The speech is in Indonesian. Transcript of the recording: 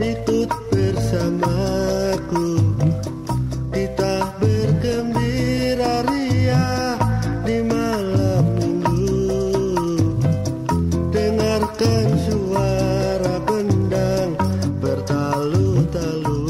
ikut bersamaku. Kita bergembira ria di malam minggu. Dengarkan suara bendang bertalu-talu.